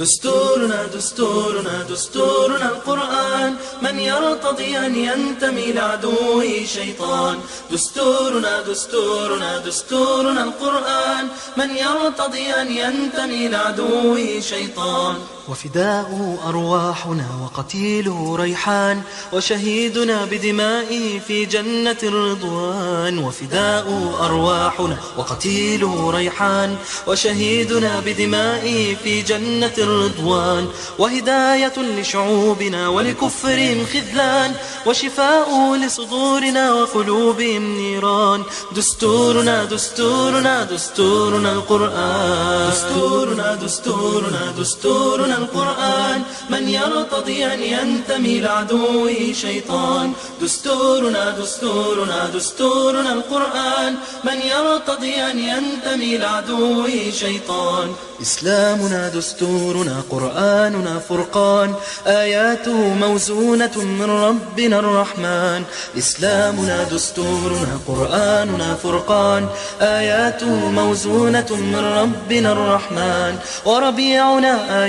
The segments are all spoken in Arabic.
دستورنا دستورنا دستورنا القرآن. من يرتضي أن ينتمي لعدوه شيطان. دستورنا دستورنا دستورنا القرآن. من يرتضي أن ينتمي لعدوه شيطان. وفداء أرواحنا وقتيله ريحان وشهيدنا بدمائه في جنة الرضوان وفداء أرواحنا وقتيله ريحان وشهيدنا بدمائه في جنة الرضوان وهداية لشعوبنا ولكفرهم خذلان وشفاء لصدورنا وقلوبهم نيران دستورنا دستورنا دستورنا القرآن دستورنا دستورنا دستورنا القرآن. من يرتضي أن ينتمي لعدوه شيطان. دستورنا دستورنا دستورنا القرآن. من يرتضي أن ينتمي لعدوه شيطان. إسلامنا دستورنا قرآننا فرقان. آياته موزونة من ربنا الرحمن. إسلامنا دستورنا قرآننا فرقان. آياته موزونة من ربنا الرحمن. وربيعنا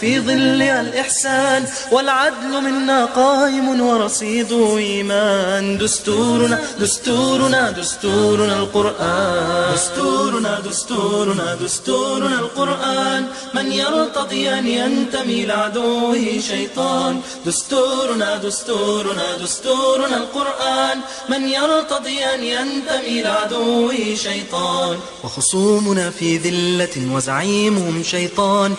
في ظلها الإحسان والعدل منا قائم ورصيده إيمان. دستورنا دستورنا دستورنا القرآن. دستورنا دستورنا دستورنا القرآن. من يرتضي أن ينتمي لعدوه شيطان. دستورنا دستورنا دستورنا القرآن. من يرتضي أن ينتمي لعدوه شيطان. وخصومنا في ذلة وزعيمهم شيطان.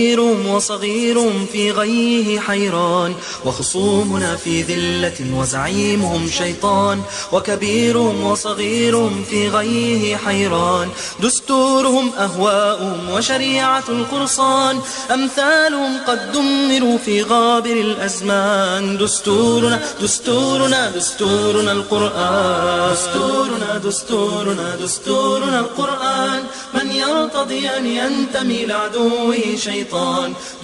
وكبيرهم وصغيرهم في غيه حيران وخصومنا في ذلة وزعيمهم شيطان وكبيرهم وصغيرهم في غيه حيران. دستورهم أهواؤهم وشريعة القرصان أمثالهم قد دمروا في غابر الأزمان. دستورنا دستورنا دستورنا القرآن. دستورنا دستورنا دستورنا القرآن. من يرتضي أن ينتمي لعدوه شيطان.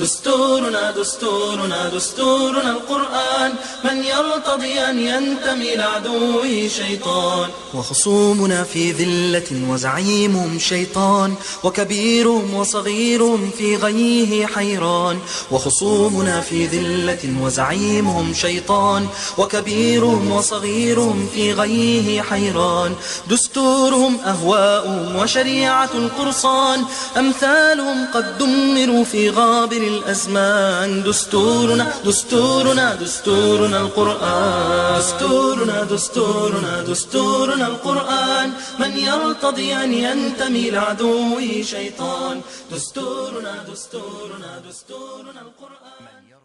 دستورنا دستورنا دستورنا القرآن. من يرتضي أن ينتمي لعدوه شيطان. وخصومنا في ذلة وزعيمهم شيطان. وكبيرهم وصغيرهم في غيه حيران. وخصومنا في ذلة وزعيمهم شيطان. وكبيرهم وصغيرهم في غيه حيران. دستورهم أهواؤهم وشريعة القرصان. أمثالهم قد دمروا في غابر الأزمان. دستورنا دستورنا دستورنا القرآن. دستورنا دستورنا دستورنا القرآن. من يرتضي أن ينتمي لعدوه شيطان. دستورنا دستورنا دستورنا القرآن.